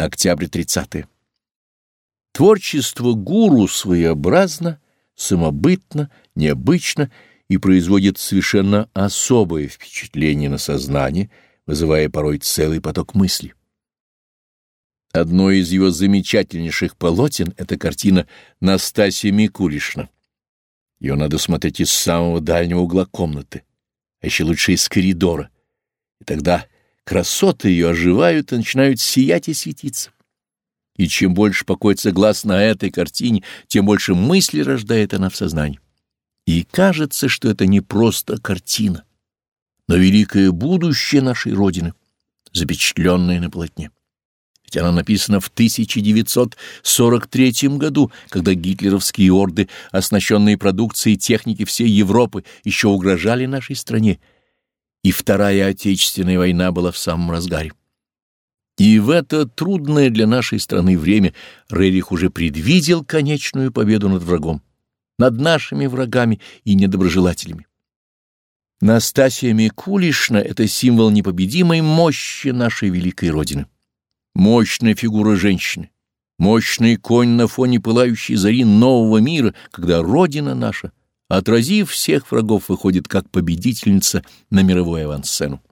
Октябрь 30. -е. Творчество гуру своеобразно, самобытно, необычно и производит совершенно особое впечатление на сознание, вызывая порой целый поток мыслей. Одно из его замечательнейших полотен — это картина Настасья Микулишна. Ее надо смотреть из самого дальнего угла комнаты, а еще лучше из коридора. И тогда красоты ее оживают и начинают сиять и светиться. И чем больше покоится глаз на этой картине, тем больше мысли рождает она в сознании. И кажется, что это не просто картина, но великое будущее нашей Родины, запечатленное на полотне. Ведь она написана в 1943 году, когда гитлеровские орды, оснащенные продукцией техники всей Европы, еще угрожали нашей стране, и Вторая Отечественная война была в самом разгаре. И в это трудное для нашей страны время Рерих уже предвидел конечную победу над врагом, над нашими врагами и недоброжелателями. Настасья Микулишна — это символ непобедимой мощи нашей великой Родины. Мощная фигура женщины, мощный конь на фоне пылающей зари нового мира, когда Родина наша, отразив всех врагов, выходит как победительница на мировую авансцену.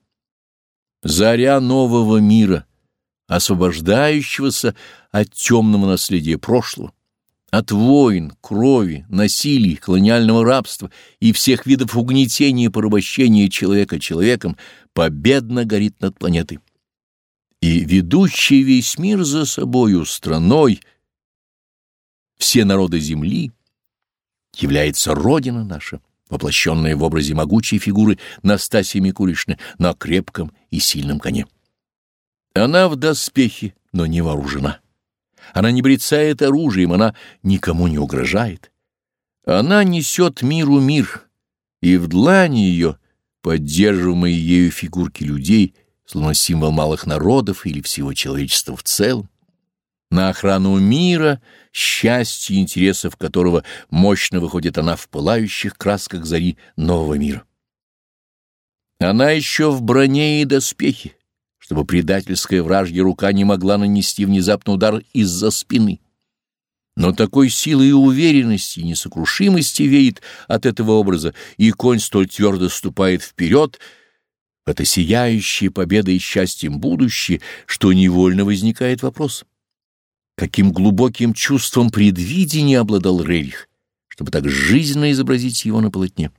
Заря нового мира — освобождающегося от темного наследия прошлого, от войн, крови, насилий, колониального рабства и всех видов угнетения и порабощения человека человеком, победно горит над планетой. И ведущий весь мир за собою страной, все народы Земли, является Родина наша, воплощенная в образе могучей фигуры Настасьи Микулишны на крепком и сильном коне. Она в доспехе, но не вооружена. Она не брецает оружием, она никому не угрожает. Она несет миру мир, и в длани ее поддерживаемые ею фигурки людей, словно символ малых народов или всего человечества в целом, на охрану мира, счастья и интересов которого мощно выходит она в пылающих красках зари нового мира. Она еще в броне и доспехе, чтобы предательская вражья рука не могла нанести внезапный удар из-за спины. Но такой силы и уверенности, и несокрушимости веет от этого образа, и конь столь твердо ступает вперед, это сияющая победа и счастьем будущее, что невольно возникает вопрос. Каким глубоким чувством предвидения обладал Рерих, чтобы так жизненно изобразить его на полотне?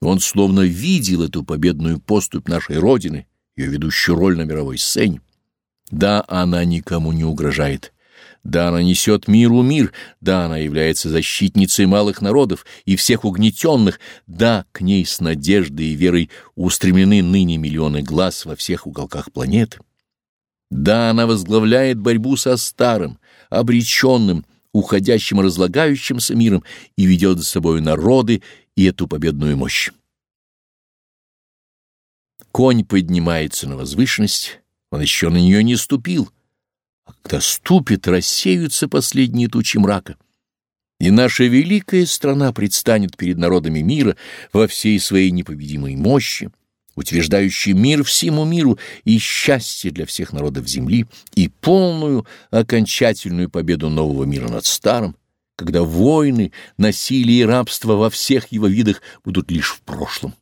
Он словно видел эту победную поступь нашей Родины, ее ведущую роль на мировой сцене. Да, она никому не угрожает. Да, она несет миру мир, да, она является защитницей малых народов и всех угнетенных, да, к ней с надеждой и верой устремлены ныне миллионы глаз во всех уголках планеты. Да, она возглавляет борьбу со старым, обреченным, уходящим разлагающимся миром и ведет за собой народы и эту победную мощь. Конь поднимается на возвышенность, он еще на нее не ступил. А когда ступит, рассеются последние тучи мрака. И наша великая страна предстанет перед народами мира во всей своей непобедимой мощи, утверждающей мир всему миру и счастье для всех народов земли, и полную окончательную победу нового мира над старым, когда войны, насилие и рабство во всех его видах будут лишь в прошлом.